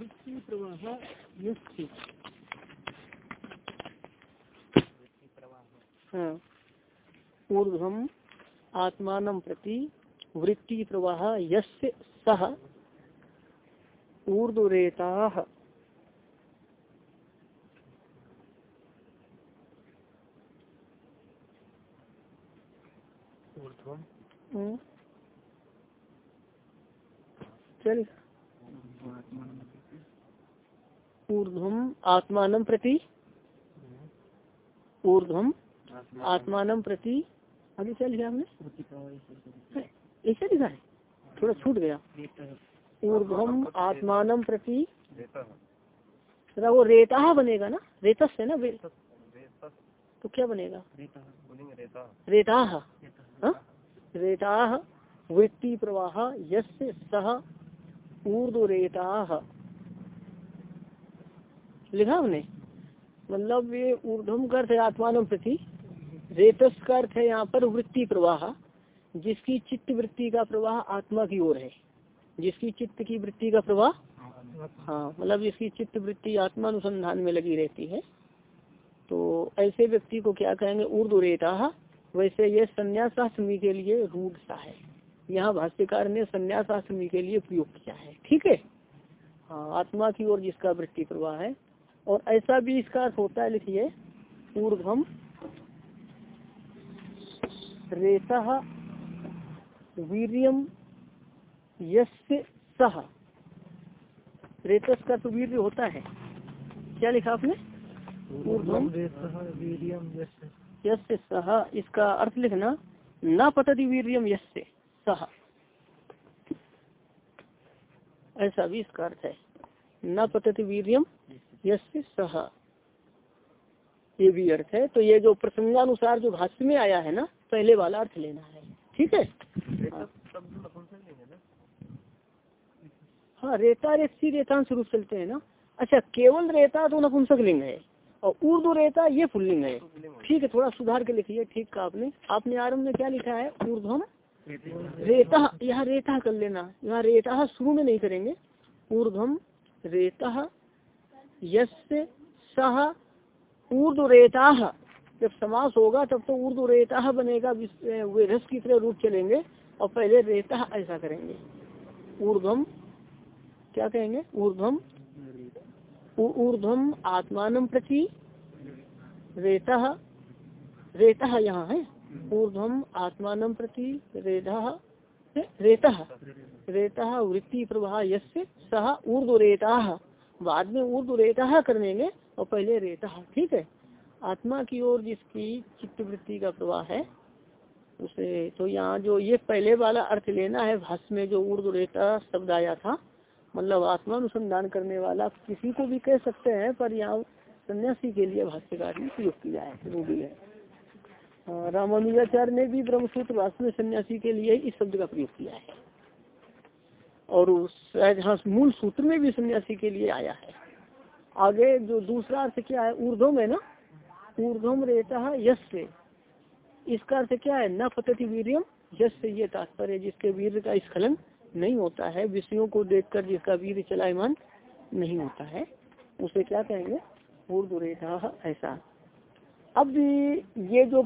वृत्ति प्रवाह यस्य? हाँ। ऊर्ध्वम आत्मान प्रति वृत्ति प्रवाह यस्य सह ऊर्ध्वरेता। हम्म। चल। आत्मान प्रति ऊर्ध्वम आत्मान। प्रति आगे क्या लिखा हमने? ऐसा लिखा है। थोड़ा छूट गया। ऊर्ध्वम आत्मान प्रति वो रेता बनेगा ना? रेतस है ना तो क्या बनेगा? रेता रेता वृत्ति प्रवाह यस्य सह ऊर्ध्वरेता लिखा हमने? मतलब ये ऊर्धम का अर्थ आत्मान प्रति। रेतस का अर्थ है यहाँ पर वृत्ति प्रवाह, जिसकी चित्त वृत्ति का प्रवाह आत्मा की ओर है। जिसकी चित्त की वृत्ति का प्रवाह? हाँ मतलब जिसकी चित्त वृत्ति आत्मा अनुसंधान में लगी रहती है। तो ऐसे व्यक्ति को क्या कहेंगे? ऊर्द रेता वैसे ये संन्यासाश्रमी के लिए रूढ़ सा है। यहाँ भाष्यकार ने संन्यासाश्रमी के लिए प्रयोग किया है। ठीक है? हाँ आत्मा की ओर जिसका वृत्ति प्रवाह है और ऐसा भी इसका अर्थ होता है लिखिए ऊर्धम रेता वीरियम यस्य सह रेतस का तो वीर होता है। क्या लिखा आपने? ऊर्धम यस्य। सह इसका अर्थ लिखना न पतति वीरियम यस्य सह ऐसा भी इसका अर्थ है। न पतति वीरियम यस्य सह ये भी अर्थ है। तो ये जो प्रसंगानुसार जो भाष्य में आया है ना, पहले वाला अर्थ लेना है। ठीक है? हाँ रेता रेती रेतांश रूप चलते हैं ना। अच्छा केवल रेता तो नपुंसक लिंग है और उर्दू रेता ये पुल्लिंग है। ठीक है, थोड़ा सुधार के लिखिए। ठीक का आपने। आपने आरंभ में क्या लिखा है? ऊर्धम रेता। यहाँ रेता कर लेना। यहाँ रेता शुरू में नहीं करेंगे। ऊर्धम रेता यस्य सह ऊर्दुरेता जब समास होगा तब तो ऊर्दुरेता बनेगा वे रस की तरह रूप चलेंगे और पहले रेता ऐसा करेंगे। ऊर्धम क्या कहेंगे? ऊर्धम ऊर्धम आत्मान प्रति रेता रेता यहाँ है। ऊर्धम आत्मान प्रति रेता रेता रेता वृत्ति प्रवाह यस्य सह ऊर्दुरेता बाद में ऊर्द रेता कर लेंगे और पहले रेता ठीक है? आत्मा की ओर जिसकी चित्तवृत्ति का प्रवाह है, उसे तो यहाँ जो ये पहले वाला अर्थ लेना है, भाष्य में जो उर्द रेता शब्द आया था मतलब आत्मा अनुसंधान करने वाला, किसी को भी कह सकते हैं, पर यहाँ सन्यासी के लिए भाष्यकार ने प्रयोग किया है रूढ़ी है, रामानुजाचार्य ने भी ब्रह्मसूत्र भाष्य में सन्यासी के लिए इस शब्द का प्रयोग किया है। और हाँ मूल सूत्र में भी सन्यासी के लिए आया है। आगे जो दूसरा अर्थ क्या है? ऊर्धम है ना? ऊर्धम रहता है यश से इसका अर्थ क्या है? न पतति वीरियम यश से ये तात्पर्य जिसके वीर का स्खलन नहीं होता है। विषयों को देखकर जिसका वीर चलायमान नहीं होता है, उसे क्या कहेंगे? ऊर्ध रेखा ऐसा। अब ये जो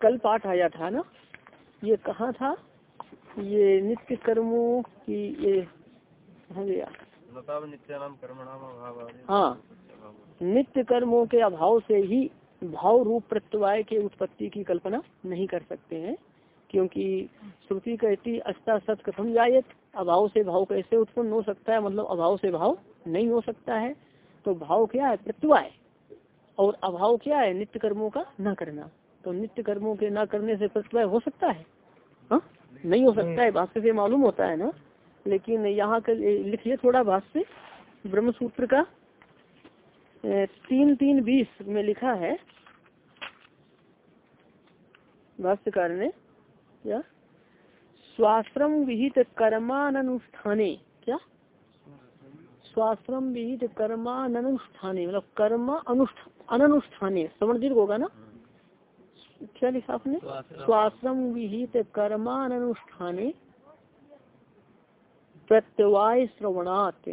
कल पाठ आया था ना, ये कहाँ था? ये नित्य कर्मों की ये गया। हाँ। नित्य कर्मों के अभाव से ही भाव रूप प्रत्यवाय के उत्पत्ति की कल्पना नहीं कर सकते हैं क्योंकि श्रुति कहती अस्ता सत कथम जायत। अभाव से भाव कैसे उत्पन्न हो सकता है? मतलब अभाव से भाव नहीं हो सकता है। तो भाव क्या है? प्रत्यवाय। और अभाव क्या है? नित्य कर्मों का न करना। तो नित्य कर्मों के न करने से प्रत्यवाय हो सकता है हा? नहीं हो सकता है भाष्य से मालूम होता है ना। लेकिन यहाँ का लिखिए थोड़ा भाष्य। ब्रह्म सूत्र का तीन तीन बीस में लिखा है। भाष्यकार ने क्या स्वाश्रम विहित कर्मानुष्ठाने क्या? स्वाश्रम विहित कर्मानुष्ठाने मतलब कर्म अनुष्ठान अनुष्ठाने दीर्घ होगा ना? क्या लिखा आपने स्वाश्रम विहित कर्मानुष्ठाने प्रत्यवाय श्रवणात्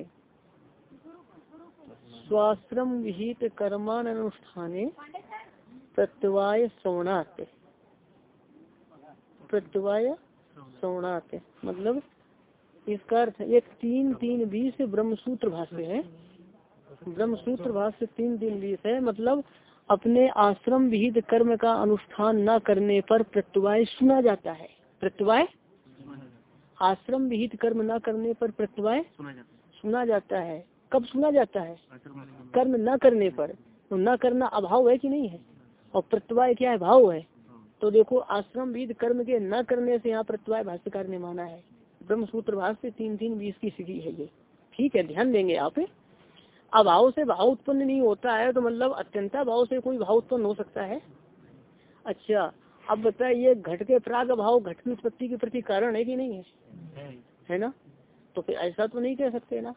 स्वाश्रम विहित कर्मान अनुष्ठाने प्रत्यवाय श्रवणात् प्रत्यवाय श्रवणात् मतलब इसका अर्थ एक तीन तीन बीस ब्रह्मसूत्र भाष्य है ब्रह्मसूत्र भाष्य तीन तीन बीस है मतलब अपने आश्रम विहित कर्म का अनुष्ठान न करने पर प्रत्यवाय सुना जाता है। प्रत्यवाय आश्रम विहित कर्म न करने पर प्रत्यवाय सुना जाता है। कब सुना जाता है? कर्म न करने पर। तो न करना अभाव है कि नहीं है? और प्रत्यवाय क्या है? भाव है। तो देखो आश्रम विध कर्म के न करने से यहाँ प्रत्यवाय भाष्यकार ने माना है। ब्रह्म सूत्र भाष्य तीन तीन बीस की स्थिति है ये। ठीक है ध्यान देंगे आप। अभाव से भाव उत्पन्न नहीं होता है तो मतलब अत्यंता भाव से कोई भाव उत्पन्न हो सकता है। अच्छा अब बताइए घट के प्राग भाव, घट की उत्पत्ति के प्रति कारण है कि नहीं है? है ना? तो फिर ऐसा तो नहीं कह सकते ना।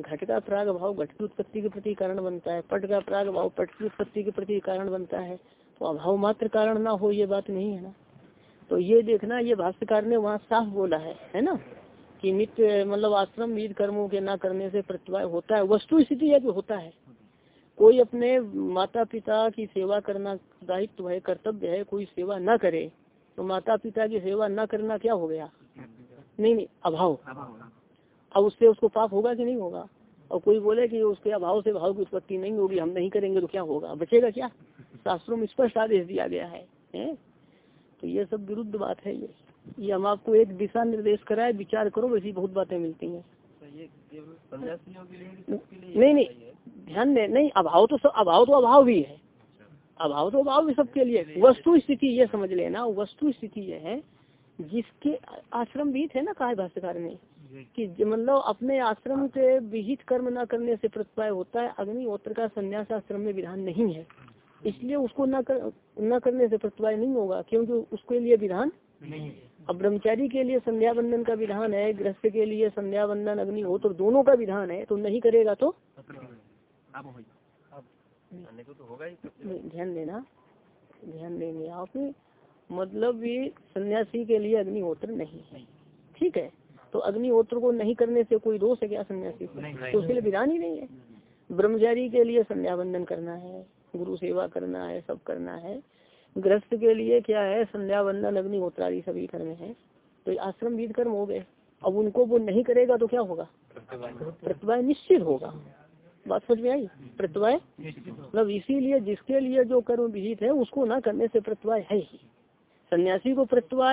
घट का प्राग भाव, घट की उत्पत्ति के प्रति कारण बनता है, पट का प्राग भाव, पट की उत्पत्ति के प्रति कारण बनता है। तो अभाव मात्र कारण ना हो, ये बात नहीं है ना। तो ये देखना, ये भाष्यकार ने वहाँ साफ़ बोला है है ना? कि नित्य मतलब आश्रम वीर कर्मों के ना करने से प्रतिभा होता है वस्तु स्थिति है कि होता है कोई अपने माता पिता की सेवा करना दायित्व है कर्तव्य है कोई सेवा न करे तो माता पिता की सेवा न करना क्या हो गया? नहीं नहीं अभाव। अब उससे उसको पाप होगा कि नहीं होगा? और कोई बोले कि उसके अभाव से भाव की उत्पत्ति नहीं होगी हम नहीं करेंगे तो क्या होगा? बचेगा क्या? शास्त्रों में स्पष्ट आदेश दिया गया है, है? तो ये सब विरुद्ध बात है ये। ये हम आपको एक दिशा निर्देश कराए विचार करो वैसी बहुत बातें मिलती हैं। नहीं नहीं ध्यान दे नहीं अभाव तो सब अभाव तो अभाव भी है। अभाव तो अभाव भी सबके लिए वस्तु स्थिति ये समझ लेना वस्तु स्थिति ये है जिसके आश्रम भी थे ना कहा भाष्यकार ने कि मतलब अपने आश्रम के विहित कर्म न करने से प्रत्यय होता है अग्निहोत्र का संन्यास आश्रम में विधान नहीं है। इसलिए उसको न कर न करने से प्रत्यय नहीं होगा क्योंकि उसके लिए विधान नहीं अब ब्रह्मचारी के लिए संध्या बंधन का विधान है गृहस्थ के लिए संध्या बंदन अग्निहोत्र दोनों का विधान है तो नहीं करेगा तो? ध्यान देना ध्यान देंगे आप। मतलब ये सन्यासी के लिए अग्निहोत्र नहीं है। ठीक है? तो अग्निहोत्र को नहीं करने से कोई दोष है क्या सन्यासी को? तो उसके लिए विधान ही नहीं है। ब्रह्मचारी के लिए संध्या बंदन करना है गुरु सेवा करना है सब करना है। गृहस्थ के लिए क्या है? संध्या बंदन अग्निहोत्रादि सभी कर्म है। तो आश्रम विध कर्म हो गए। अब उनको वो नहीं करेगा तो क्या होगा? प्रतिभा निश्चित होगा। बात समझ में आई? प्रतिभा मतलब इसीलिए जिसके लिए जो कर्म विहित है उसको ना करने से प्रतिभा है ही। सन्यासी को प्रतिभा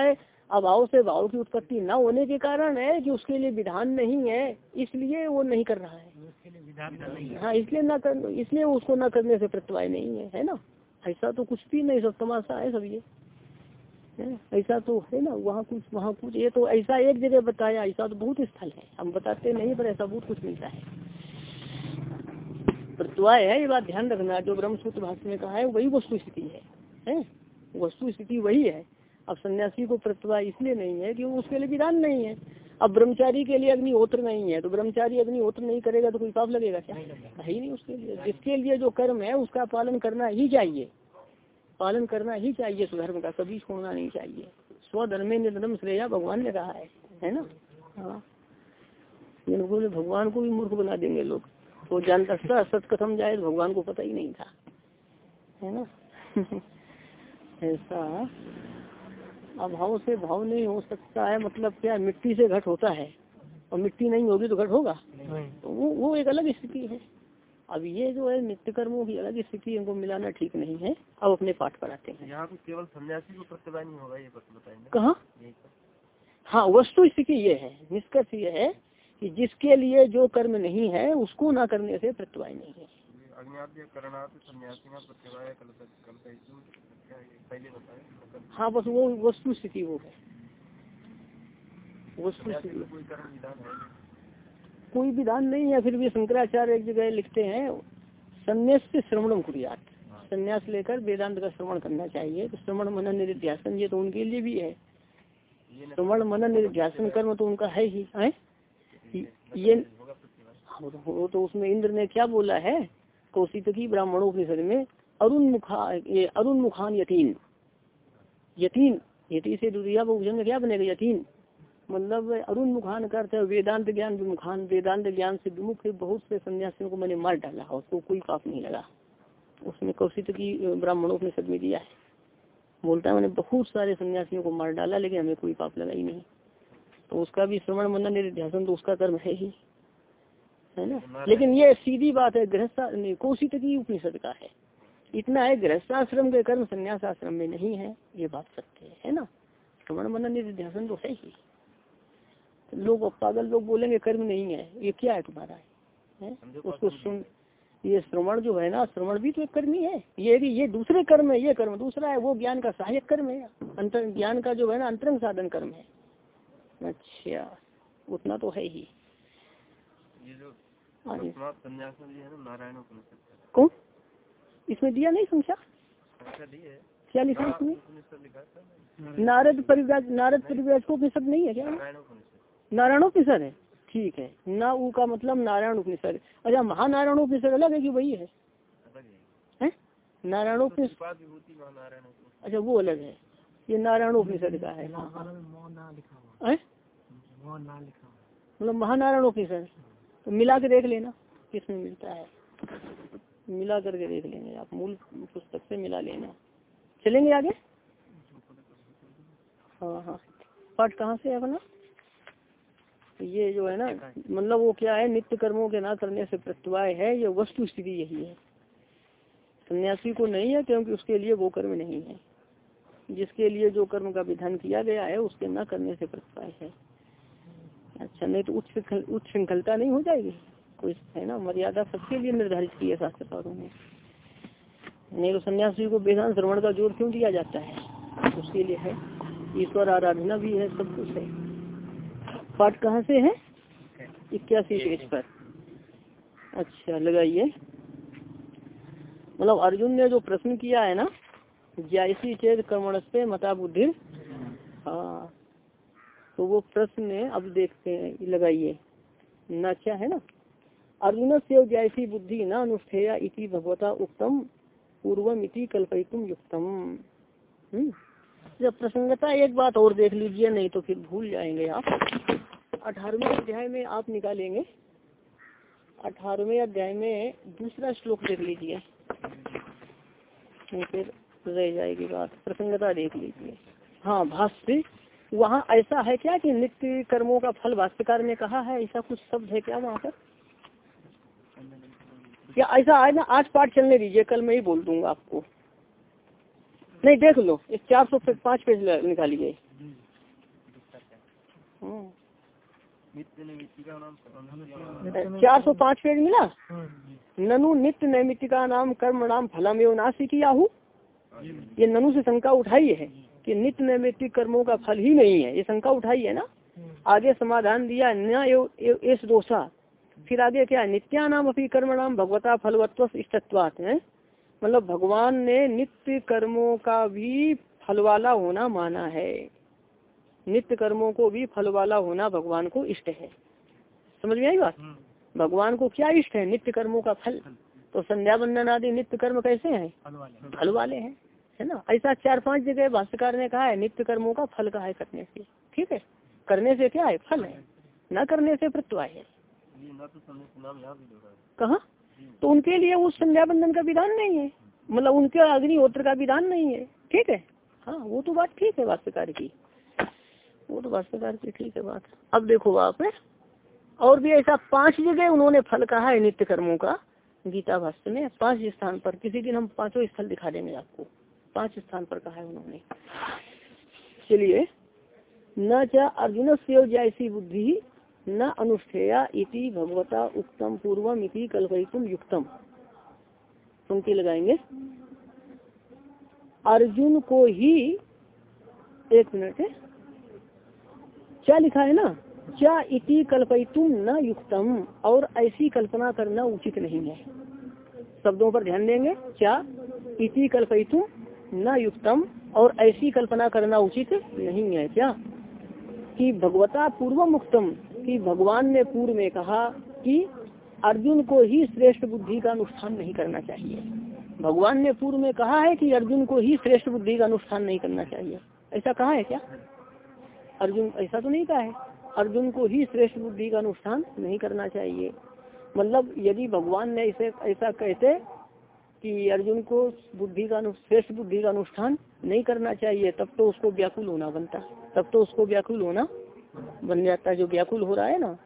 अभाव से भाव की उत्पत्ति न होने के कारण है कि उसके लिए विधान नहीं है इसलिए वो नहीं कर रहा है। हाँ इसलिए ना कर इसलिए उसको न करने से प्रतिभा नहीं है है ना? ऐसा तो कुछ भी नहीं सब तमाशा है सब ये। ऐसा तो है ना वहाँ कुछ वहाँ कुछ। ये तो ऐसा एक जगह बताया ऐसा तो बहुत स्थल है। हम बताते नहीं पर ऐसा बहुत कुछ मिलता है। प्रत्युआय है ये बात ध्यान रखना जो ब्रह्म सूत्र भाषण में कहा है वही वस्तु स्थिति है, है? वस्तु स्थिति वही है। अब सन्यासी को प्रत्युआय इसलिए नहीं है कि उसके लिए विधान नहीं है। अब ब्रह्मचारी के लिए अग्निहोत्र नहीं है तो ब्रह्मचारी अग्निहोत्र नहीं करेगा तो कोई पाप लगेगा क्या? है ही नहीं उसके लिए। जिसके लिए जो कर्म है उसका पालन करना ही चाहिए। पालन करना ही चाहिए स्वधर्म का कभी छोड़ना नहीं चाहिए। स्वधर्मे निर्धर्म श्रेया भगवान ने कहा है है ना? हाँ। भगवान को भी मूर्ख बना देंगे लोग। तो जानता था सत कथम जाए तो भगवान को पता ही नहीं था। है ना? ऐसा अभाव से भाव नहीं हो सकता है मतलब क्या मिट्टी से घट होता है। और मिट्टी नहीं होगी तो घट होगा। तो वो वो एक अलग स्थिति है। अब ये जो है नित्य कर्मों की अलग स्थिति इनको मिलाना ठीक नहीं है। अब अपने पाठ पर आते हैं। यहाँ केवल सन्यासी को प्रतिभा नहीं होगा ये बताएँगे। कहा? हाँ वस्तु स्थिति ये है। निष्कर्ष ये है कि जिसके लिए जो कर्म नहीं है उसको ना करने से प्रतिभा नहीं है। हाँ बस वो वस्तु स्थिति वो है। वस्तु स्थिति। कोई विधान नहीं है फिर भी शंकराचार्य एक जगह लिखते हैं संन्यास से श्रवणम कुरियात। संन्यास लेकर वेदांत का श्रवण करना चाहिए तो श्रवण मनन निध्यासन ये तो उनके लिए भी है। श्रवण मनन निध्यासन कर्म तो उनका है ही है? ये वो तो उसमें इंद्र ने क्या बोला है? कौशिक की ब्राह्मणोपनिषद में अरुण मुखा ये अरुण मुखान यतीन। यतीन यती से दुनिया बहुजन में क्या बनेगा यतीन? मतलब अरुण मुखान करते हैं वेदांत ज्ञान विमुखान वेदांत ज्ञान से विमुख बहुत से सन्यासियों को मैंने मार डाला उसको कोई पाप नहीं लगा। उसने कौशिक की ब्राह्मणों ने सद में दिया है। बोलता है मैंने बहुत सारे सन्यासियों को मार डाला लेकिन हमें कोई पाप लगा ही नहीं। तो उसका भी श्रवण मनन निर्ध्यासन तो उसका कर्म है ही। है ना? लेकिन ये सीधी बात है गृहस्था कौशित की उपनिषद का है। इतना है गृहस्थाश्रम के कर्म संन्यास आश्रम में नहीं है ये बात सत्य है, है ना? श्रवण मनन निर्ध्यासन तो है ही। लोग पागल लोग बोलेंगे कर्म नहीं है ये क्या है तुम्हारा? है? उसको सुन ये श्रवण जो है ना श्रवण भी तो एक कर्म ही। है ये भी ये दूसरे कर्म है ये कर्म दूसरा है वो ज्ञान का सहायक कर्म है। अंतर ज्ञान का जो है ना अंतरंग साधन कर्म है। अच्छा उतना तो है ही। ये जो हाँ संन्यास है ना नारायण कौन? इसमें दिया नहीं संख्या? है। क्या लिखा है इसमें था नारद परिव्राज नारद परिव्राज को उपनिषद नहीं है क्या? नारायण उपनिषद। है? ठीक है। ना ऊ का मतलब नारायण उपनिषद अच्छा महानारायण उपनिषद अलग है कि वही है? है। हैं? नारायण उपनिषद अच्छा वो अलग है। ये नारायण उपनिषद का है। हाँ, हाँ। हैं? मतलब महानारायण उपनिषद। तो मिला के देख लेना किसमें मिलता है। मिला करके देख लेंगे आप, मूल पुस्तक से मिला लेना। चलेंगे आगे? हाँ हाँ। पाठ कहाँ से है अपना? ये जो है ना मतलब वो क्या है, नित्य कर्मों के ना करने से प्रत्यवाय है, ये वस्तु स्थिति यही है। सन्यासी को नहीं है क्योंकि उसके लिए वो कर्म नहीं है। जिसके लिए जो कर्म का विधान किया गया है, उसके न करने से प्रत्यवाय है। अच्छा नहीं तो उच्च उच्च श्रृंखलता नहीं हो जाएगी? कोई है ना मर्यादा सबके लिए निर्धारित की है शास्त्रकारों ने। नहीं तो सन्यासी को वेदांत श्रवण का ज़ोर क्यों दिया जाता है? उसके लिए है। ईश्वर आराधना भी है सब कुछ है। पाठ कहाँ से है? इक्यासी पेज पर। अच्छा लगाइए। मतलब अर्जुन ने जो प्रश्न किया है ना जैसी चेत कर्मण से मता बुद्धि हाँ तो वो प्रश्न अब देखते हैं लगाइए। न क्या है ना? अर्जुन से जैसी बुद्धि न अनुष्ठेया इति भगवता उत्तम पूर्वम इति कल्पयितुम युक्तम। हम्म? जब प्रसंगता एक बात और देख लीजिए, नहीं तो फिर भूल जाएँगे आप। अठारहवें अध्याय में आप निकालेंगे। अठारहवें अध्याय में दूसरा श्लोक देख लीजिए। फिर रह जाएगी बात। प्रसंगता देख लीजिए। हाँ भाष्य। वहाँ ऐसा है क्या कि नित्य कर्मों का फल भाष्यकार ने कहा है? ऐसा कुछ शब्द है क्या वहाँ पर? क्या ऐसा आए ना आज पाठ चलने दीजिए कल मैं ही बोल दूँगा आपको। नहीं देख लो इस चार सौ पाँच पेज निकालिए हाँ। नाम चार सौ पाँच पेज मिला? ननु नित्य नैमित्तिका नाम कर्म नाम फलम एवं नासी किया ये ननु से शंका उठाई है कि नित्य नैमित्तिक कर्मों का फल ही नहीं है। ये शंका उठाई है ना? आगे समाधान दिया न एस दोषा फिर आगे क्या नित्या नाम अपनी कर्म नाम भगवता फलवत्व इष्टत्वात है? मतलब भगवान ने नित्य कर्मों का भी फल वाला होना माना है। नित्य कर्मों को भी फल वाला होना भगवान को इष्ट है। समझ में आई बात? भगवान को क्या इष्ट है? नित्य कर्मों का फल। तो संध्या बंदन आदि नित्य कर्म कैसे हैं? फल वाले हैं है ना? ऐसा चार पाँच जगह भाष्यकार ने कहा है नित्य कर्मों का फल कहा है करने से। ठीक है? करने से क्या है? फल है। न करने से प्रत्यवाय है। कहा? तो उनके लिए उस संध्या बंधन का विधान नहीं है। मतलब उनके अग्निहोत्र का विधान नहीं है। ठीक है? हाँ वो तो बात ठीक है भाष्यकार की। वो तो भाष्यकार की ठीक है बात। अब देखो आप और भी ऐसा पाँच जगह उन्होंने फल कहा है नित्य कर्मों का गीता भाष्य में। पाँच स्थान पर। किसी दिन हम पाँचों स्थल दिखा देंगे आपको। पाँच स्थान पर कहा है उन्होंने। चलिए। न क्या अर्जुन से जैसी बुद्धि न अनुष्ठेया इति भगवता उत्तम पूर्वम इति कल्पयितुम युक्तम। पंक्ति लगाएँगे। अर्जुन को ही, एक मिनट क्या लिखा है ना? क्या इति कल्पयितुम न युक्तम, और ऐसी कल्पना करना उचित नहीं है। शब्दों पर ध्यान देंगे। क्या? इति कल्पयितुम न युक्तम, और ऐसी कल्पना करना उचित नहीं है। क्या? कि भगवता पूर्व मुक्तम कि भगवान ने पूर्व में कहा कि अर्जुन को ही श्रेष्ठ बुद्धि का अनुष्ठान नहीं करना चाहिए। भगवान ने पूर्व में कहा है कि अर्जुन को ही श्रेष्ठ बुद्धि का अनुष्ठान नहीं करना चाहिए। ऐसा कहा है क्या? अर्जुन, ऐसा तो नहीं कहा है। अर्जुन को ही श्रेष्ठ बुद्धि का अनुष्ठान नहीं करना चाहिए। मतलब यदि भगवान ने इसे, ऐसा कहते कि अर्जुन को बुद्धि का श्रेष्ठ बुद्धि का अनुष्ठान नहीं करना चाहिए, तब तो उसको व्याकुल होना बनता। तब तो उसको व्याकुल होना बन जाता जो व्याकुल हो रहा है ना,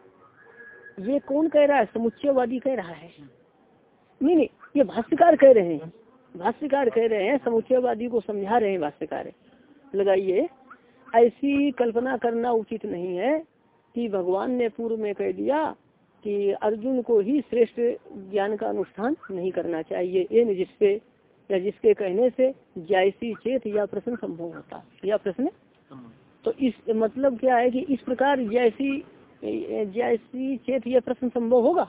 ये कौन कह रहा है? समुच्चयवादी कह रहा है। नहीं नहीं, ये भाष्यकार कह रहे हैं। भाष्यकार कह रहे हैं, समुच्चयवादी को समझा रहे हैं भाष्यकार। लगाइए, ऐसी कल्पना करना उचित नहीं है कि भगवान ने पूर्व में कह दिया कि अर्जुन को ही श्रेष्ठ ज्ञान का अनुष्ठान नहीं करना चाहिए। इन जिससे, या जिसके कहने से जैसी चेत या प्रश्न संभव होता, या प्रश्न तो इस मतलब क्या है कि इस प्रकार जैसी जैसी चेत यह प्रश्न संभव होगा?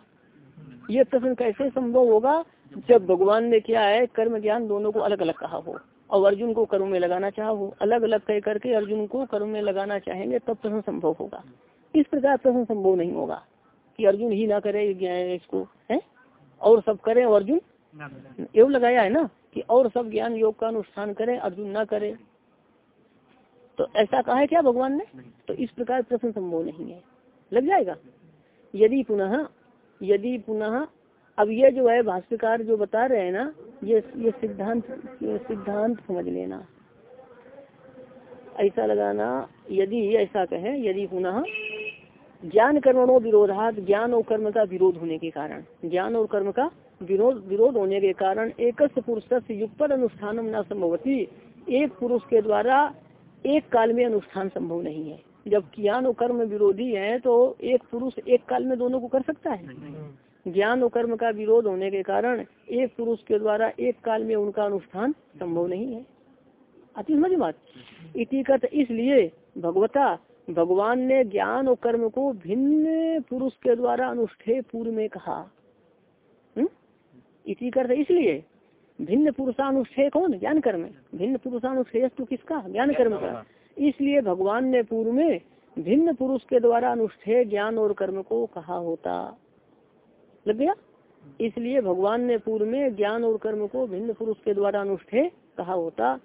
ये प्रश्न कैसे संभव होगा? जब भगवान ने क्या है कर्म ज्ञान दोनों को अलग अलग कहा हो और अर्जुन को कर्म में लगाना चाहो अलग अलग कह करके अर्जुन को कर्म में लगाना चाहेंगे तब प्रश्न संभव होगा। इस प्रकार प्रश्न संभव नहीं होगा कि अर्जुन ही ना करे इसको है? और सब करे अर्जुन? एवं लगाया है ना कि और सब ज्ञान योग का अनुष्ठान करे अर्जुन ना करे। तो ऐसा कहा है क्या भगवान ने? तो इस प्रकार प्रश्न संभव नहीं है। लग जाएगा? यदि पुनः यदि पुनः अब ये जो है भाष्यकार जो बता रहे हैं ना ये ये सिद्धांत सिद्धांत समझ लेना। ऐसा लगाना यदि ऐसा कहें यदि पुनः ज्ञान कर्मणों विरोधात ज्ञान और कर्म का विरोध होने के कारण। ज्ञान और कर्म का विरोध विरोध होने के कारण एक पुरुष से युक्त अनुष्ठान न संभवती। एक पुरुष के द्वारा एक काल में अनुष्ठान संभव नहीं है। जब ज्ञान और कर्म विरोधी है तो एक पुरुष एक काल में दोनों को कर सकता है। ज्ञान और कर्म का विरोध होने के कारण एक पुरुष के द्वारा एक काल में उनका अनुष्ठान संभव नहीं है। अति समझ बात? इतिकत इसलिए भगवता भगवान ने ज्ञान और कर्म को भिन्न पुरुष के द्वारा अनुष्ठे पूर्व में कहा। हम्म? इसी कर इसलिए भिन्न पुरुषानुष्ठेय कौन? ज्ञान कर्म भिन्न पुरुषानुष्ठेय तो किसका? ज्ञान कर्म का। इसलिए भगवान ने पूर्व में भिन्न पुरुष के द्वारा अनुष्ठेय ज्ञान और कर्म को कहा होता। लग गया? इसलिए भगवान ने पूर्व में ज्ञान और कर्म को भिन्न पुरुष के द्वारा अनुष्ठेय कहा होता।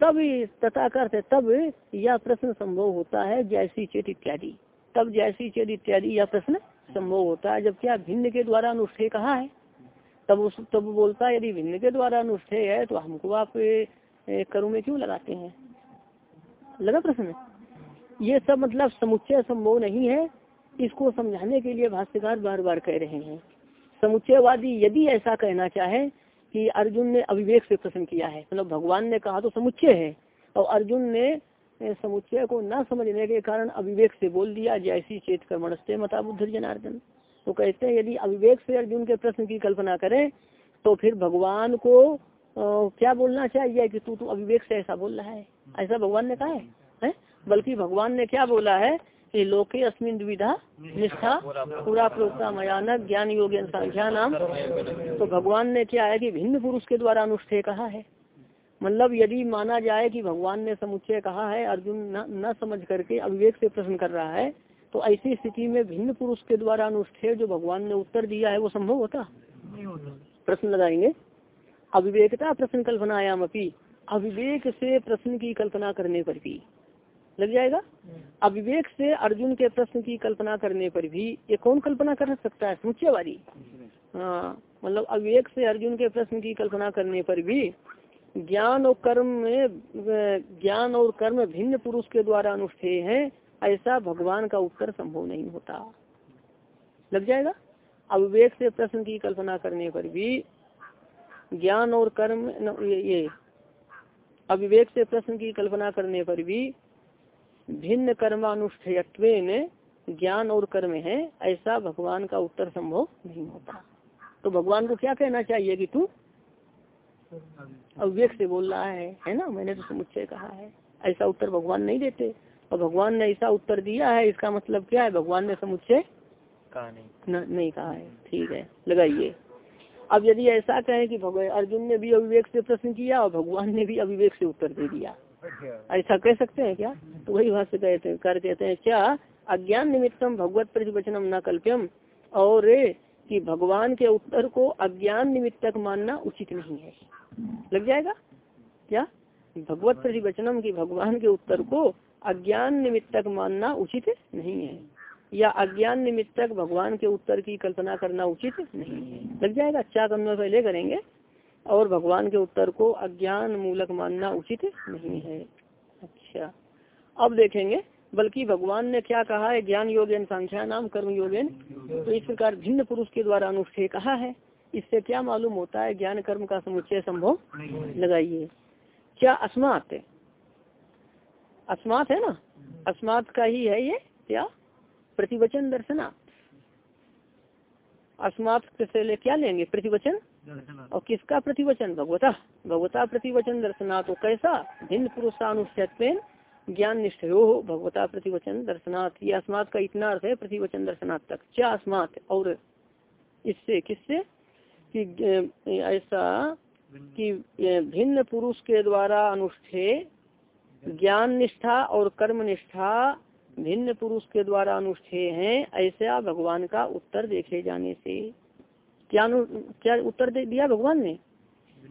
तब तथा करते तब यह प्रश्न संभव होता है जैसी चेत इत्यादि। तब जैसी चेत इत्यादि यह प्रश्न संभव होता है जब क्या भिन्न के द्वारा अनुष्ठेय कहा है? तब उस, तब बोलता यदि भिन्न के द्वारा अनुष्ठेय है तो हमको आप करू में क्यों लगाते हैं? लगा प्रश्न? ये सब मतलब समुच्चय संभव नहीं है। इसको समझाने के लिए भाष्यकार बार बार कह रहे हैं। समुच्चयवादी यदि ऐसा कहना चाहे कि अर्जुन ने अविवेक से प्रश्न किया है मतलब भगवान ने कहा तो समुच्चय है और अर्जुन ने समुच्चय को न समझने के कारण अविवेक से बोल दिया, जैसी चेत कर्मण से मता बुद्ध जनार्दन तो कहते हैं यदि अविवेक से अर्जुन के प्रश्न की कल्पना करें तो फिर भगवान को आ, क्या बोलना चाहिए कि तू तो अविवेक से ऐसा बोल रहा है? ऐसा भगवान ने कहा है, है? बल्कि भगवान ने क्या बोला है? कि लोके अस्मिन द्विधा निष्ठा पूरा प्रोक्ता मयानक ज्ञान योग्य संख्या नाम तो भगवान ने क्या है कि भिन्न पुरुष के द्वारा अनुष्ठेय कहा है। मतलब यदि माना जाए कि भगवान ने समुच्चय कहा है अर्जुन न समझ करके अविवेक से प्रश्न कर रहा है तो ऐसी स्थिति में भिन्न पुरुष के द्वारा अनुष्ठेय जो भगवान ने उत्तर दिया है वो संभव होता? प्रश्न लगाएँगे। अविवेकता प्रश्न कल्पनायाम अपनी अविवेक से प्रश्न की कल्पना करने पर भी। लग जाएगा? अविवेक से अर्जुन के प्रश्न की कल्पना करने पर भी ये कौन कल्पना कर सकता है? समुच्चयवादी हाँ मतलब अविवेक से अर्जुन के प्रश्न की कल्पना करने पर भी ज्ञान और कर्म में ज्ञान और कर्म भिन्न पुरुष के द्वारा अनुष्ठेय है ऐसा भगवान का उत्तर संभव नहीं होता। लग जाएगा? अविवेक से प्रश्न की कल्पना करने पर भी ज्ञान और कर्म ये अविवेक से प्रश्न की कल्पना करने पर भी भिन्न कर्मानुष्ठेयत्व ज्ञान और कर्म है, ऐसा भगवान का उत्तर संभव नहीं होता। तो भगवान को क्या कहना चाहिए कि तू अव्यक्त से बोल रहा है? है ना? मैंने तो समुच्चय कहा है। ऐसा उत्तर भगवान नहीं देते। और भगवान ने ऐसा उत्तर दिया है इसका मतलब क्या है? भगवान ने समुच्चय कहा नहीं। न, नहीं कहा है। ठीक है लगाइए। अब यदि ऐसा कहें कि भगवान अर्जुन ने भी अविवेक से प्रश्न किया और भगवान ने भी अविवेक से उत्तर दे दिया। ऐसा कह सकते हैं क्या? तो वही भाष्य कहते हैं कर कहते हैं क्या अज्ञान निमित्तम भगवत प्रतिवचनम न कल्प्यम? और कि भगवान के उत्तर को अज्ञान निमित्तक मानना उचित नहीं है। लग जाएगा? क्या? भगवत प्रतिवचनम की भगवान के उत्तर को अज्ञान निमित्तक मानना उचित नहीं है। या अज्ञान निमित्तक भगवान के उत्तर की कल्पना करना उचित नहीं है। लग जाएगा अच्छा कन्वय पहले करेंगे और भगवान के उत्तर को अज्ञान मूलक मानना उचित नहीं है। अच्छा अब देखेंगे बल्कि भगवान ने क्या कहा है? ज्ञान योगेन संख्या नाम कर्म योगेन। तो इस प्रकार भिन्न पुरुष के द्वारा अनुष्ठेय कहा है। इससे क्या मालूम होता है ज्ञान कर्म का समुच्चय संभव लगाइए। क्या अस्मात अस्मात है ना? अस्मात का ही है ये क्या? प्रतिवचन दर्शना। अस्मात से ले क्या लेंगे? प्रतिवचन? और किसका प्रतिवचन? भगवता। भगवता प्रतिवचन दर्शना तो कैसा? भिन्न पुरुषानुष्ठत्व ज्ञान निष्ठ हो भगवता प्रतिवचन दर्शनाथ ये अस्मात का इतना अर्थ है प्रतिवचन दर्शनाथ तक। क्या अस्मात? और इससे किससे? कि ऐसा कि भिन्न पुरुष के द्वारा अनुष्ठे ज्ञान निष्ठा और कर्म निष्ठा भिन्न पुरुष के द्वारा अनुष्ठेय हैं ऐसा भगवान का उत्तर देखे जाने से। क्या क्या उत्तर दे दिया भगवान ने?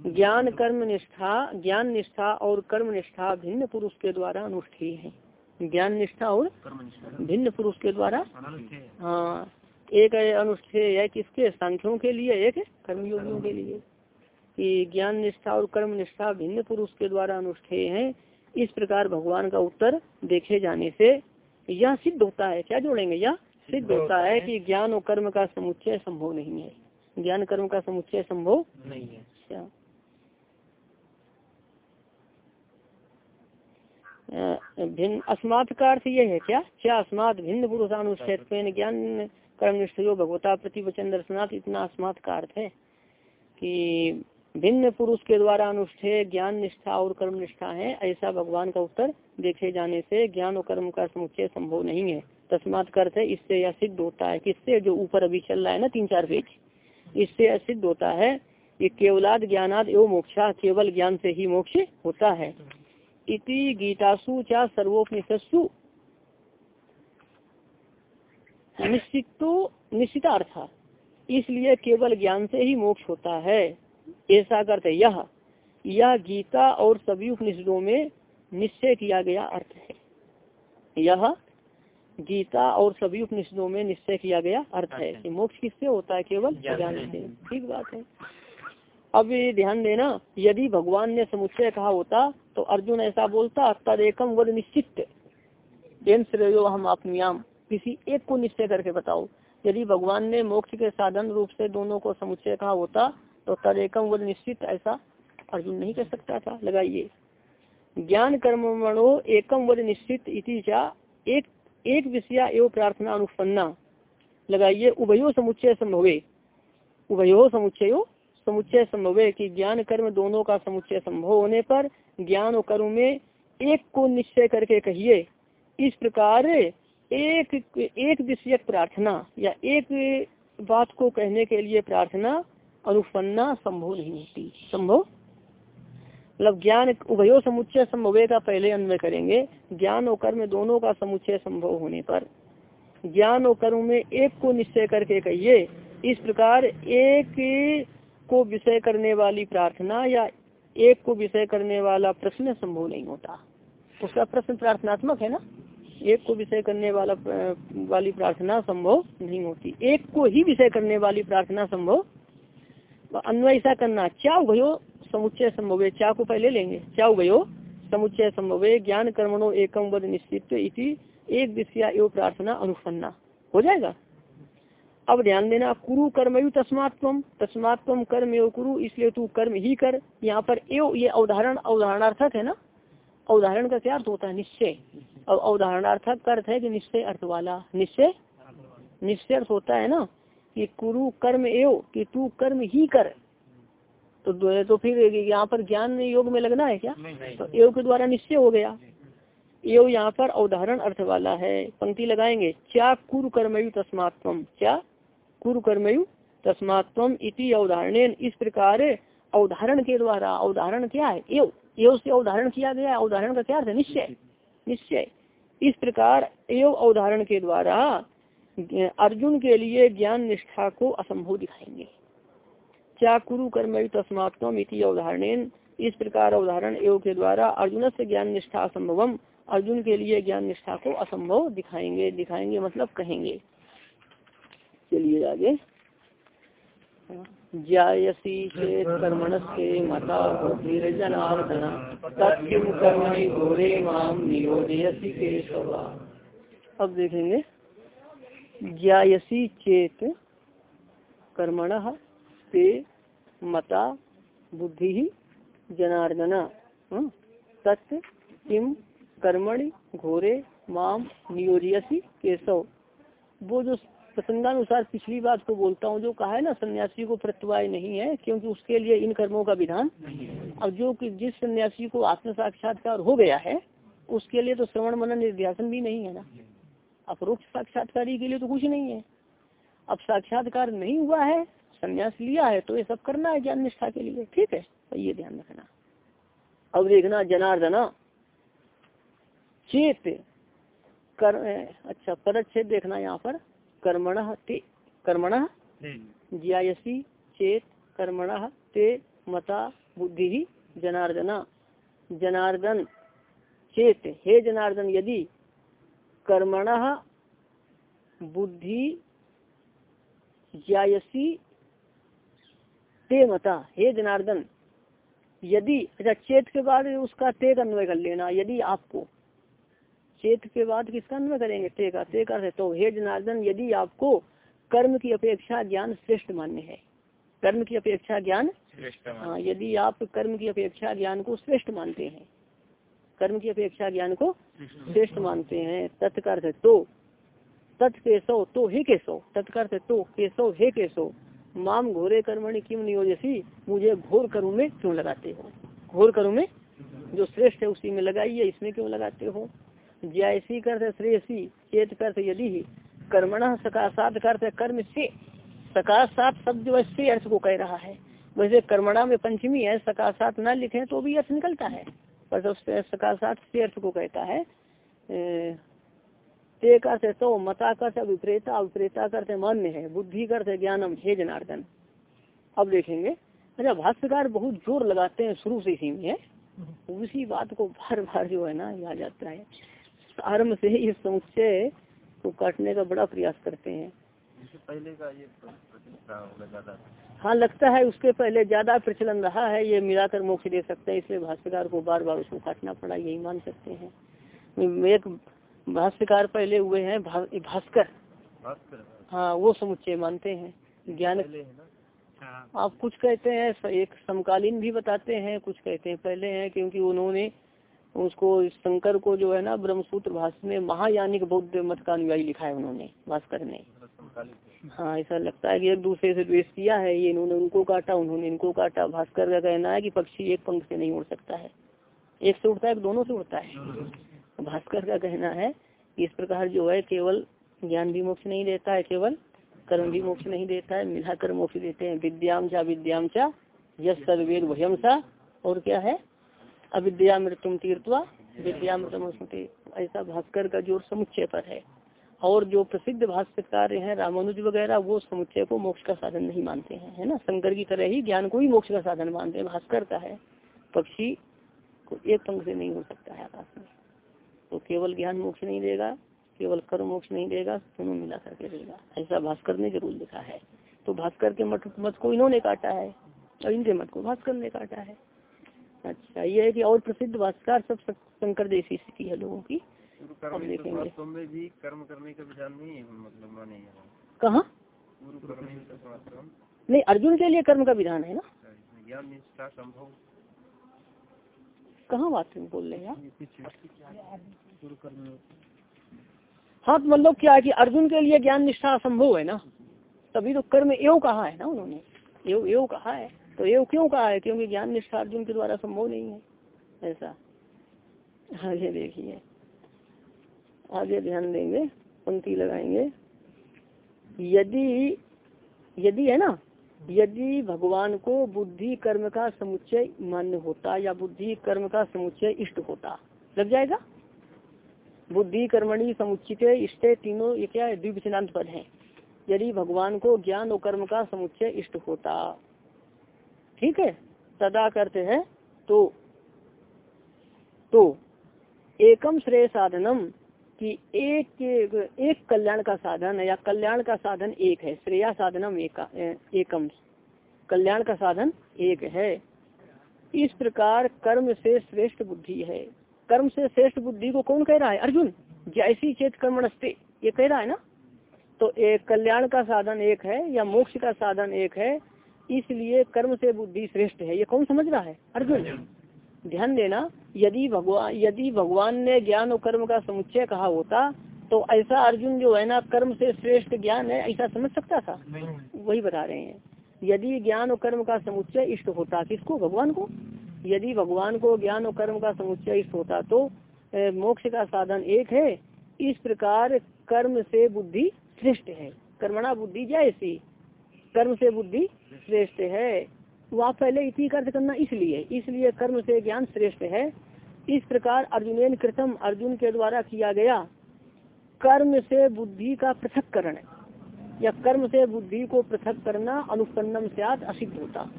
ज्ञान कर्म निष्ठा ज्ञान निष्ठा और कर्म निष्ठा भिन्न पुरुष के द्वारा अनुष्ठेय है। ज्ञान निष्ठा और भिन्न पुरुष के द्वारा? हाँ एक अनुष्ठेय है किसके? संख्यों के लिए एक कर्मयोगियों के लिए। कि ज्ञान निष्ठा और कर्म निष्ठा भिन्न पुरुष के द्वारा अनुष्ठेय है इस प्रकार भगवान का उत्तर देखे जाने से यह सिद्ध होता है क्या जोड़ेंगे? यह सिद्ध होता है कि ज्ञान और कर्म का समुच्चय संभव नहीं है। ज्ञान कर्म का समुच्चय संभव नहीं है। अच्छा। भिन्न अस्मात का अर्थ ये है क्या? क्या अस्मात भिन्न पुरुषानुच्छेद ज्ञान कर्म निष्ठयो भगवता प्रतिवचन दर्शनाथ इतना अस्मात का अर्थ है कि भिन्न पुरुष के द्वारा अनुष्ठेय ज्ञान निष्ठा और कर्म निष्ठा है, ऐसा भगवान का उत्तर देखे जाने से ज्ञान और कर्म का समुच्चय संभव नहीं है। तस्मात का अर्थ है, इससे यह सिद्ध होता है किससे जो ऊपर अभी चल रहा है ना, तीन चार पेज, इससे यह सिद्ध होता है कि केवलाद ज्ञानाद एवं मोक्षा केवल ज्ञान से ही मोक्ष होता है। इति गीतासु चा सर्वोपनिषत्सु। निश्चित तो निश्चितार्थ, इसलिए केवल ज्ञान से ही मोक्ष होता है। ऐसा करते यह यह गीता और सभी उपनिषदों में निश्चय किया गया अर्थ है। यह गीता और सभी उपनिषदों में निश्चय किया गया अर्थ है कि मोक्ष किससे होता है? केवल ज्ञान से। ठीक बात है। अब ये ध्यान देना यदि भगवान ने समुच्चय कहा होता तो अर्जुन ऐसा बोलता तद एकम वद निश्चित श्रेयो हम अपनियाम किसी एक को निश्चय करके बताओ। यदि भगवान ने मोक्ष के साधन रूप से दोनों को समुच्चय कहा होता तो तद एकम वद निश्चित ऐसा अर्जुन नहीं कर सकता था। लगाइए। ज्ञान कर्म मणो एकम वद निश्चित इति चा एक एक विषया एवं प्रार्थना अनुपन्ना। लगाइए, उभयो समुच्चय संभवे। उभयो समुच्चयो समुच्चय संभव है कि ज्ञान कर्म दोनों का समुच्चय संभव होने पर ज्ञान और कर्म में एक को निश्चय करके कहिए। इस प्रकार एक एक विषय प्रार्थना या एक बात को कहने के लिए प्रार्थना अनुपन्ना संभव नहीं होती। संभव? मतलब ज्ञान उभयो समुच्चय संभव का पहले अन्वय करेंगे। ज्ञान और कर्म दोनों का समुच्चय संभव होने पर। ज्ञान और कर्म में एक को निश्चय करके कहिए, इस प्रकार एक को विषय करने वाली प्रार्थना या एक को विषय करने वाला प्रश्न संभव नहीं होता। उसका प्रश्न प्रार्थनात्मक है ना? एक को विषय करने वाला वाली प्रार्थना संभव नहीं होती। एक को ही विषय करने वाली प्रार्थना संभव अन्वय ऐसा करना। क्या उभयो, समुच्चय संभव। क्या को पहले लेंगे। क्या उभयो, समुच्चय संभव। ज्ञान कर्मणो एकम वद निश्चित इति। एक विषय एवं प्रार्थना अनुपन्ना हो जाएगा? अब ध्यान देना, कुरु कर्मयु तस्मात्म तस्मात्म कर्म एवं कुरु, इसलिए तू कर्म ही कर। यहाँ पर एव ये अवधारण, अवधारणार्थक है ना? अवधारण का क्या अर्थ होता है? निश्चय। अब अवधारणार्थक का अर्थ है कि निश्चय अर्थ वाला निश्चय? निश्चय अर्थ होता है ना? कि कुरु कर्म एव कि तू कर्म ही कर। तो तो फिर यहाँ पर ज्ञान योग में लगना है क्या? तो एव के द्वारा निश्चय हो गया। एव यहाँ पर अवधारण अर्थ वाला है। पंक्ति लगाएँगे। क्या कुरु कर्मयु तस्मात्म क्या कुरु कर्मयु तस्मात्म इति अवधारण इस प्रकार अवधारण के द्वारा अवधारण क्या है? एव। एव से अवधारण किया गया अवधारण का क्या अर्थ है? निश्चय। निश्चय। इस प्रकार एव अवधारण के द्वारा अर्जुन के लिए ज्ञान निष्ठा को असंभव दिखाएँगे। क्या कुरु कर्मयु तस्मात्म इति अवधारण इस प्रकार अवधारण एवं के द्वारा अर्जुन से ज्ञान निष्ठा असंभवम, अर्जुन के लिए ज्ञान निष्ठा को असंभव दिखाएँगे दिखाएँगे मतलब कहेंगे। चलिए आगे। जायसी मता जनार्दन तत्किम कर्मणि घोरे माम अब देखेंगे। ज्यायसी चेत कर्मण ते मता बुद्धि जनार्दन। हम्म, तत् किम कर्मणि घोरे माम नियोजयसी केशव। वो जो प्रसंगानुसार पिछली बात को बोलता हूँ जो कहा है ना सन्यासी को प्रत्यवाय नहीं है क्योंकि उसके लिए इन कर्मों का विधान अब जो कि जिस सन्यासी को आत्म साक्षात्कार हो गया है उसके लिए तो श्रवण मनन निर्ध्यासन भी नहीं है ना। अपरोक्ष साक्षात्कारी के लिए तो कुछ नहीं है। अब साक्षात्कार नहीं हुआ है संन्यास लिया है तो ये सब करना है ज्ञान निष्ठा के लिए। ठीक है तो ये ध्यान रखना। अब देखना जनार्दना चेत कर अच्छा परच्छेद देखना यहाँ पर। कर्मण ते कर्मण ज्यायसी चेत कर्मण ते मता बुद्धि जनार्दना। जनार्दन चेत हे जनार्दन यदि कर्मण बुद्धि ज्यायसी ते मता। हे जनार्दन यदि अच्छा चेत के बाद उसका ते अन्वय कर लेना यदि आपको। चेत के बाद किसका अन्वय करेंगे? ते का। ते का तो हे जनार्दन यदि आपको कर्म की अपेक्षा ज्ञान श्रेष्ठ मान्य है। कर्म की अपेक्षा ज्ञान हाँ। यदि आप कर्म की अपेक्षा ज्ञान को श्रेष्ठ मानते हैं कर्म की अपेक्षा ज्ञान को श्रेष्ठ मानते हैं। तत्कर्थ तो तत् केशव तो हे केशव तत्कर्थ तो केशव हे केशव। माम घोरे कर्मणि क्यों नियोजसी मुझे घोर कर्म में क्यों लगाते हो? घोर कर्म में जो श्रेष्ठ है उसी में लगाइए इसमें क्यों लगाते हो? ज्यासी करते श्रेयसी चेत करते यदि ही। कर्मण सकाशात करते कर्म से सकाशात शब्द जो से अर्थ को कह रहा है। वैसे कर्मणा में पंचमी है सकाशात न लिखे तो भी अर्थ निकलता है। पर सकाशात से अर्थ को कहता है ते करते तो मता करते विपरीता विपरीता करते मान्य है बुद्धि करते ज्ञानम हे जनार्दन। अब देखेंगे अच्छा भाष्यकार बहुत ज़ोर लगाते हैं शुरू से इसी में उसी बात को बार बार जो है ना याद जाता है। आरंभ से ही इस समुच्चय को काटने का बड़ा प्रयास करते हैं। का हाँ लगता है उसके पहले ज़्यादा प्रचलन रहा है ये मिलाकर मोक्ष दे सकते हैं इसलिए भाष्यकार को बार बार उसको काटना पड़ा यही मान सकते हैं। एक भाष्यकार पहले हुए हैं भास्कर। हाँ वो समुच्चय मानते हैं ज्ञान। आप कुछ कहते हैं एक समकालीन भी बताते हैं कुछ कहते हैं पहले हैं क्योंकि उन्होंने उसको शंकर को जो है ना ब्रह्मसूत्र भाषा में महायानिक बौद्ध मत का अनुयायी लिखा है उन्होंने भास्कर ने। हाँ ऐसा लगता है कि एक दूसरे से द्वेष किया है, ये इन्होंने उनको काटा, उन्होंने इनको काटा। भास्कर का कहना है कि पक्षी एक पंख से नहीं उड़ सकता है। एक से उड़ता है दोनों से उड़ता है। भास्कर का कहना है कि इस प्रकार जो है, केवल ज्ञान भी मोक्ष नहीं देता है, केवल कर्म भी मोक्ष नहीं देता है। मिलाकर मोक्ष देते हैं। विद्याम चा विद्याम चा यश सर्वेद भयम सा। और क्या है? अविद्या मृत्युम तीर्थवा विद्या मृतम ऐसा भास्कर का ज़ोर समुच्चय पर है। और जो प्रसिद्ध भाष्यकार हैं, रामानुज वगैरह, वो समुच्चय को मोक्ष का साधन नहीं मानते हैं, है ना? शंकर की तरह ही ज्ञान को ही मोक्ष का साधन मानते हैं। भास्कर का है, पक्षी को एक पंख से नहीं हो सकता है आकाश में। तो केवल ज्ञान मोक्ष नहीं देगा, केवल कर्म मोक्ष नहीं देगा, दोनों मिला करके देगा। ऐसा भास्कर ने ज़रूर लिखा है। तो भास्कर के मत मत को इन्होंने काटा है, और इनके मत को भास्कर ने काटा है। अच्छा ये है कि और प्रसिद्ध भास्कर सब शंकर जैसी स्थिति है लोगों की। अब देखेंगे। में भी कर्म करने का विधान नहीं है मतलब माने कहा? नहीं अर्जुन के लिए कर्म का विधान है ना? कहाँ बात बोल रहे हैं हाँ? तो मतलब क्या है कि अर्जुन के लिए ज्ञान निष्ठा असंभव है ना? तभी तो कर्म एव कहा है ना उन्होंने। एव एव कहा है। तो ये क्यों कहा है? क्योंकि ज्ञान निष्ठा अर्जुन के द्वारा संभव नहीं है ऐसा। आगे देखिए। आगे ध्यान देंगे, पंक्ति लगाएँगे। यदि यदि है ना, यदि भगवान को बुद्धि कर्म का समुच्चय मान्य होता या बुद्धि कर्म का समुच्चय इष्ट होता, लग जाएगा? बुद्धि, कर्मणी समुचित इष्टे तीनों ये क्या है द्विवचनांत पद है। यदि भगवान को ज्ञान और कर्म का समुच्चय इष्ट होता, ठीक है? तदा करते हैं तो तो एकम श्रेय साधनम कि एक एक कल्याण का साधन या कल्याण का साधन एक है श्रेया साधनम एक, एकम। कल्याण का साधन एक है। इस प्रकार कर्म से श्रेष्ठ बुद्धि है। कर्म से श्रेष्ठ बुद्धि को कौन कह रहा है? अर्जुन जैसी चेत कर्मणस्ते ये कह रहा है ना? तो एक कल्याण का साधन एक है या मोक्ष का साधन एक है इसलिए कर्म से बुद्धि श्रेष्ठ है ये कौन समझ रहा है? अर्जुन। ध्यान देना यदि भगवान यदि भगवान ने ज्ञान और कर्म का समुच्चय कहा होता तो ऐसा अर्जुन जो है ना कर्म से श्रेष्ठ ज्ञान है ऐसा समझ सकता था? वही बता रहे हैं। यदि ज्ञान और कर्म का समुच्चय इष्ट होता किसको? भगवान को। यदि भगवान को ज्ञान और कर्म का समुच्चय इष्ट होता तो मोक्ष का साधन एक है। इस प्रकार कर्म से बुद्धि श्रेष्ठ है। कर्मणा बुद्धि जैसी कर्म से बुद्धि श्रेष्ठ है। वहाँ पहले इसी अर्थ करना इसलिए इसलिए कर्म से ज्ञान श्रेष्ठ है। इस प्रकार अर्जुन कृतम अर्जुन के द्वारा किया गया कर्म से बुद्धि का पृथककरण। या कर्म से बुद्धि को पृथक करना अनुपन्नम से असिद्ध होता।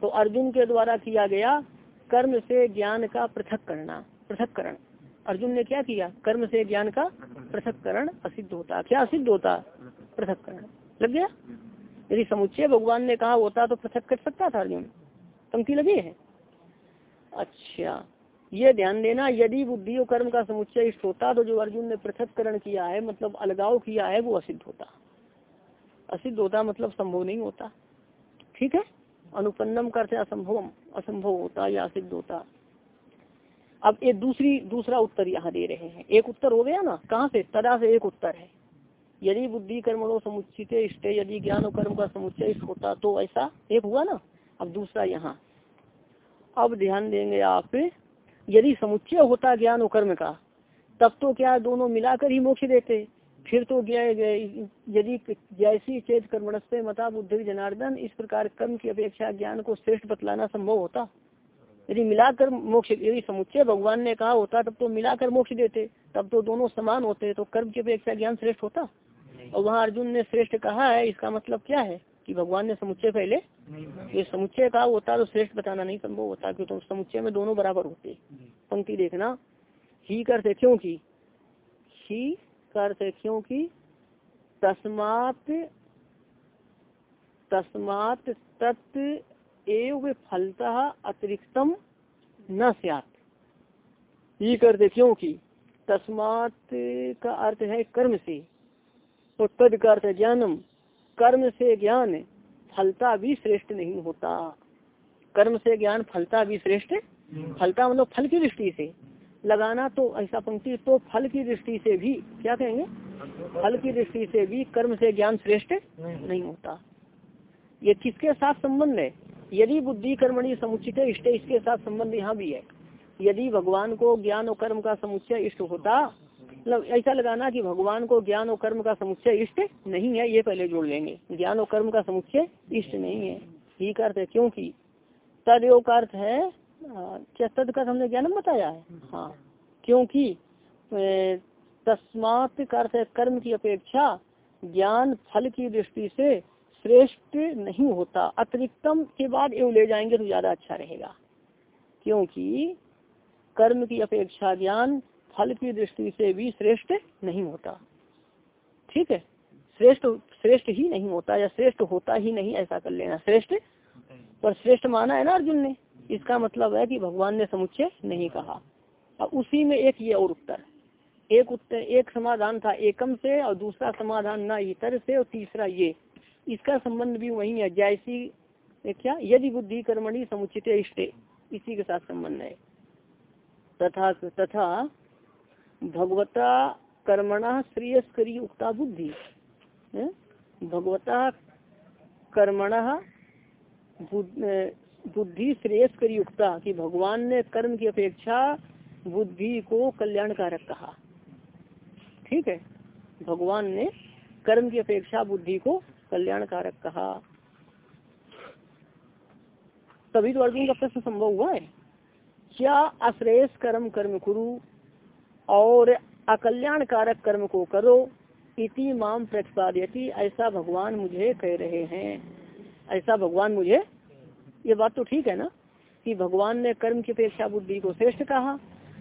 तो अर्जुन के द्वारा किया गया कर्म से ज्ञान का पृथक करना पृथककरण। अर्जुन ने क्या किया? कर्म से ज्ञान का पृथककरण असिद्ध होता। क्या असिद्ध होता? पृथककरण। लग गया? यदि समुच्चय भगवान ने कहा होता तो पृथक कर सकता था अर्जुन। पंक्ति लगी है। अच्छा ये ध्यान देना, यदि बुद्धि और कर्म का समुच्चय इष्ट होता तो जो अर्जुन ने पृथककरण किया है मतलब अलगाव किया है, वो असिद्ध होता। असिद्ध होता मतलब संभव नहीं होता। ठीक है? अनुपन्नम करते असंभव असंभव होता या असिद्ध होता। अब ये दूसरी, दूसरा उत्तर यहाँ दे रहे हैं। एक उत्तर हो गया ना? कहाँ से? तदा से एक उत्तर है। यदि बुद्धि कर्मणों समुचित इष्ट यदि ज्ञान और कर्म का समुच्चय इष्ट होता तो ऐसा एक हुआ ना? अब दूसरा यहाँ। अब ध्यान देंगे आप, यदि समुच्चय होता ज्ञान और कर्म का, तब तो क्या दोनों मिलाकर ही मोक्ष देते? फिर तो यदि जैसी चेत कर्मण से मता बुद्धि जनार्दन, इस प्रकार कर्म की अपेक्षा ज्ञान को श्रेष्ठ बतलाना संभव होता? यदि मिलाकर मोक्ष यदि समुच्चय भगवान ने कहा होता, तब तो मिलाकर मोक्ष देते, तब तो दोनों समान होते तो कर्म की अपेक्षा ज्ञान श्रेष्ठ होता? और वहाँ अर्जुन ने श्रेष्ठ कहा है इसका मतलब क्या है कि भगवान ने समुच्चय पहले ये समुच्चय कहा होता तो श्रेष्ठ बताना नहीं संभव होता क्यों? तो समुच्चय में दोनों बराबर होते। पंक्ति देखना। ही करते क्योंकि ही करते क्योंकि तस्मात तस्मात तत् एव फलता अतिरिक्तम न सियात। ही करते क्योंकि तस्मात का अर्थ है कर्म से। तो तद का अर्थ ज्ञानम कर्म से ज्ञान फलता भी श्रेष्ठ नहीं होता। कर्म से ज्ञान फलता भी श्रेष्ठ फलता मतलब फल की दृष्टि से। लगाना तो ऐसा पंक्ति तो फल की दृष्टि से भी क्या कहेंगे? फल की दृष्टि से भी कर्म से ज्ञान श्रेष्ठ नहीं होता। ये किसके साथ संबंध है? यदि बुद्धि कर्मणी समुचित इष्ट इसके साथ संबंध यहाँ भी है। यदि भगवान को ज्ञान और कर्म का समुच्चय इष्ट होता मतलब ऐसा लगाना कि भगवान को ज्ञान और कर्म का समुच्चय इष्ट नहीं है, ये पहले जोड़ लेंगे। ज्ञान और कर्म का समुच्चय इष्ट नहीं है। ही अर्थ है, क्योंकि तदयोग का अर्थ है क्या तद का हमने ज्ञान बताया है? हाँ। क्योंकि तस्मात का अर्थ है, कर्म की अपेक्षा ज्ञान फल की दृष्टि से श्रेष्ठ नहीं होता। अतिरिक्तम के बाद एवं ले जाएँगे तो ज़्यादा अच्छा रहेगा। क्योंकि कर्म की अपेक्षा ज्ञान फल की दृष्टि से भी श्रेष्ठ नहीं होता। ठीक है? श्रेष्ठ श्रेष्ठ ही नहीं होता या श्रेष्ठ होता ही नहीं, ऐसा कर लेना। श्रेष्ठ? पर श्रेष्ठ माना है ना अर्जुन ने? इसका मतलब है कि भगवान ने समुच्चय नहीं कहा। अब उसी में एक ये और उत्तर। एक उत्तर, एक समाधान था एकम से और दूसरा समाधान ना इतर से और तीसरा ये। इसका संबंध भी वही है, जैसी, क्या? यदि बुद्धि कर्मणी समुचित इष्ट। इसी के साथ संबंध है। तथा तथा भगवता कर्मणा श्रेयस्करी उक्ता बुद्धि। भगवता कर्मणा बुद्धि श्रेयस्करी उक्ता कि भगवान ने कर्म की अपेक्षा बुद्धि को कल्याणकारक कहा। ठीक है? भगवान ने कर्म की अपेक्षा बुद्धि को कल्याणकारक कहा। तभी तो अर्जुन का प्रश्न संभव हुआ है। क्या अश्रेयस कर्म कर्म कुरु? और अकल्याण कारक कर्म को करो, इति माम प्रतिपादयती, ऐसा भगवान मुझे कह रहे हैं। ऐसा भगवान मुझे, ये बात तो ठीक है ना, कि भगवान ने कर्म की अपेक्षा बुद्धि को श्रेष्ठ कहा,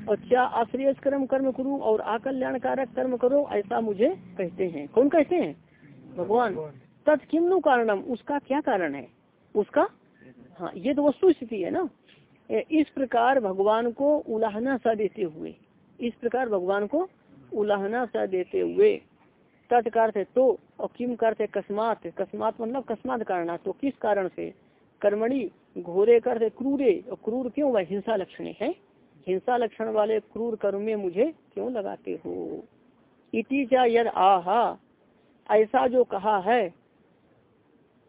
और क्या आश्रेयस कर्म कर्म करूँ और अकल्याणकारक कर्म करो, ऐसा मुझे कहते हैं। कौन कहते हैं? भगवान। तत् किम कारणम? उसका क्या कारण है? उसका? हाँ ये तो वस्तु स्थिति है ना। इस प्रकार भगवान को उलाहना सा देते हुए। इस प्रकार भगवान को उलाहना सा देते हुए तत्कार तो और किम करते कस्मात कस्मात मतलब कस्मात कारण तो किस कारण से? कर्मणि घोरे करते क्रूरे, और क्रूर क्यों? वह हिंसा लक्षण है। हिंसा लक्षण वाले क्रूर कर्म में मुझे क्यों लगाते हो? इति यद आहा। ऐसा जो कहा है,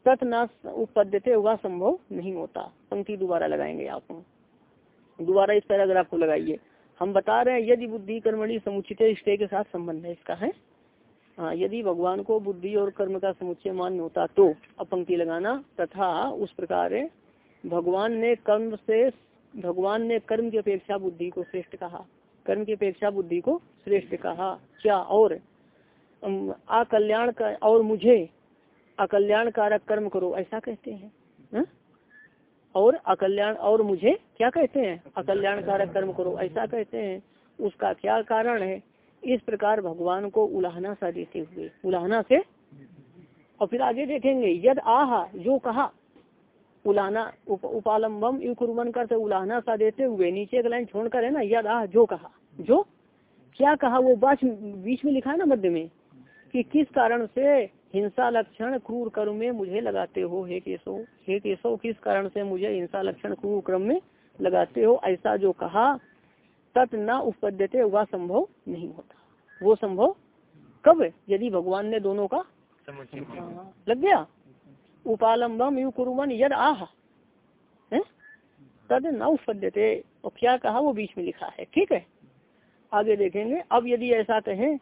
तत् न उपद्यते हुआ संभव नहीं होता। पंक्ति दोबारा लगाएँगे आप। दोबारा इस पैराग्राफ को लगाइए। हम बता रहे हैं, यदि बुद्धि, कर्मणि, समुचित स्टे के साथ संबंध है इसका, है? हाँ यदि भगवान को बुद्धि और कर्म का समुच्चय मान्य होता तो अपंक्ति लगाना तथा उस प्रकार भगवान ने कर्म से, भगवान ने कर्म की अपेक्षा बुद्धि को श्रेष्ठ कहा। कर्म की अपेक्षा बुद्धि को श्रेष्ठ कहा। क्या और? अकल्याण का, और मुझे अकल्याण कारक कर्म करो, ऐसा कहते हा? और अकल्याण और मुझे क्या कहते हैं? अकल्याण कारक कर्म करो। ऐसा कहते हैं। उसका क्या कारण है? इस प्रकार भगवान को उलाहना सा देते हुए। उलाहना से? और फिर आगे देखेंगे। यद आह जो कहा उलाना उप, उपालम्बम युकुर्बन करते उलाहना सा देते हुए नीचे का लाइन छोड़कर है ना यद आह जो कहा। जो? क्या कहा? वो बाच बीच में लिखा है ना मध्य में कि किस कारण से हिंसा लक्षण क्रूर कर्म में मुझे लगाते हो, हे केशव हे केशव, किस कारण से मुझे हिंसा लक्षण क्रूर क्रम में लगाते हो? ऐसा जो कहा तत् न उपद्यते वह संभव नहीं होता। वो संभव कब? यदि भगवान ने दोनों का लग गया? उपालम्बम यु कुरुवन यद आह। तद न उपद्यते। और क्या कहा? वो बीच में लिखा है। ठीक है? आगे देखेंगे। अब यदि ऐसा कहें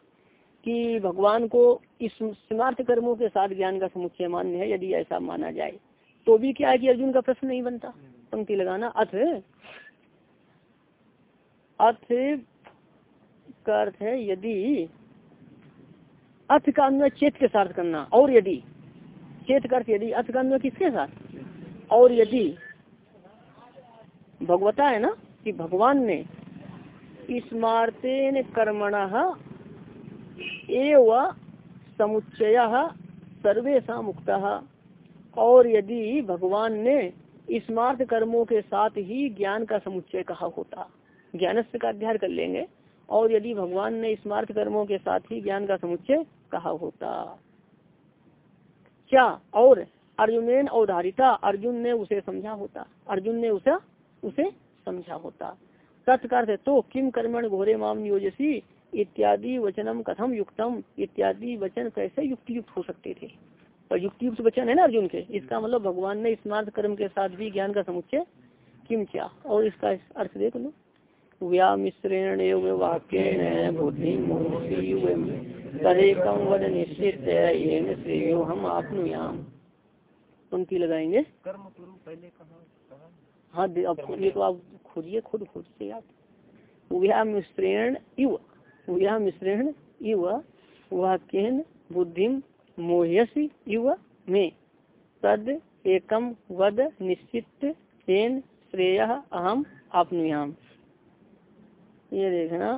कि भगवान को इस स्मार्थ कर्मों के साथ ज्ञान का समुच्चय मान्य है, यदि ऐसा माना जाए तो भी क्या है कि अर्जुन का प्रश्न नहीं बनता? पंक्ति लगाना, अथ अथ का अर्थ है यदि अर्थ का अन्वय चेत के साथ करना, और यदि, चेत का अर्थ यदि अर्थ का अन्वय किसके साथ? और यदि, भगवता है ना, कि भगवान ने स्मार्तेन कर्मण एव समुच्चय सर्वेशा मुक्त। और यदि भगवान ने स्मार्थ कर्मों के साथ ही ज्ञान का समुच्चय कहा होता ज्ञान का अध्ययन कर लेंगे। और यदि भगवान ने स्मार्थ कर्मों के साथ ही ज्ञान का समुच्चय कहा होता, क्या और अर्जुन अवधारिता अर्जुन ने उसे समझा होता, अर्जुन ने उसे उसे समझा होता। तत्कार तो किम कर्मण घोरे माम नियोजसी इत्यादि वचनम कथम युक्तम। इत्यादि वचन कैसे युक्ति युक्त हो सकते थे? और युक्ति युक्त वचन है ना अर्जुन के? इसका मतलब भगवान ने स्मार्थ कर्म के साथ भी ज्ञान का समुच्चय किम क्या? और इसका अर्थ देख लो व्यामिश्रेण वाक्य बुद्धि तदेकम वद निश्चित श्रेयो हम आपनुयाम। पंक्ति लगाएँगे। कर्म पहले कहा हाँ अब ये तो आप खोजिए खुद खोजिए आप। व्यामिश्रेण इव व्यामिश्रेण इव वाक्यन बुद्धि मोहसी इव में। तद एकम वद निश्चित तेन श्रेय अहम आपनुयाम। ये देखना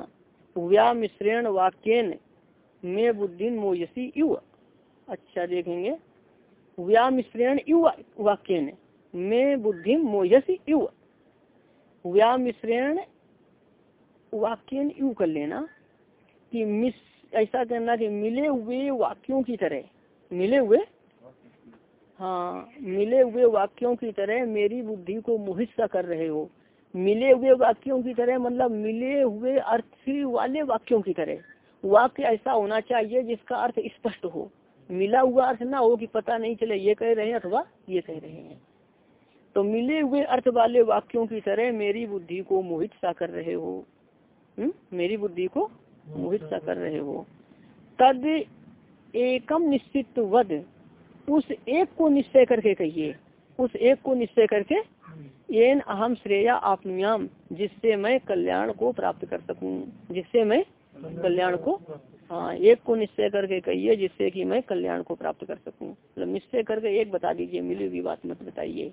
व्यामिश्रेण वाक्यन में बुद्धि मोयसी युव अच्छा देखेंगे। व्या व्यामिश्रेण युव वाक्यन में बुद्धि मोयसी युव व्यामिश्रेण वाक्यन यू कर लेना। कि मिस, ऐसा करना कि मिले हुए वाक्यों की तरह। मिले हुए? हाँ मिले हुए वाक्यों की तरह मेरी बुद्धि को मोहित सा कर रहे हो। मिले हुए वाक्यों की तरह मतलब मिले हुए अर्थ वाले वाक्यों की तरह। वाक्य ऐसा होना चाहिए जिसका अर्थ स्पष्ट हो। मिला हुआ अर्थ ना हो कि पता नहीं चले, ये कह रहे हैं अथवा ये कह रहे हैं। तो मिले हुए अर्थ वाले वाक्यों की तरह मेरी बुद्धि को मोहित सा कर रहे हो। हुँ? मेरी बुद्धि को मोहित सा कर रहे हो। तद एकम निश्चित वध उस एक को निश्चय करके कहिए। उस एक को निश्चय करके एन अहम श्रेया आपनुयाम, जिससे मैं कल्याण को प्राप्त कर सकूँ। जिससे मैं कल्याण को हाँ एक को निश्चय करके कहिए, जिससे कि मैं कल्याण को प्राप्त कर सकूँ। मतलब निश्चय करके एक बता दीजिए, मिली हुई बात मत बताइए।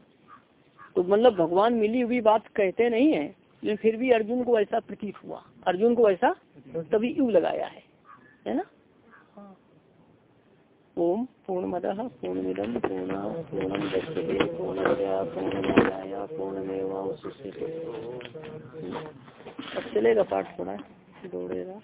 तो मतलब भगवान मिली हुई बात कहते नहीं है। लेकिन फिर भी अर्जुन को ऐसा प्रतीत हुआ। अर्जुन को ऐसा तभी यू लगाया है। है ना। ओम पूर्ण मद पूर्णमिदम पूर्ण पूर्णम पूर्णमेवावशिष्यते अब चलेगा पाठ थोड़ा, दौड़ेगा।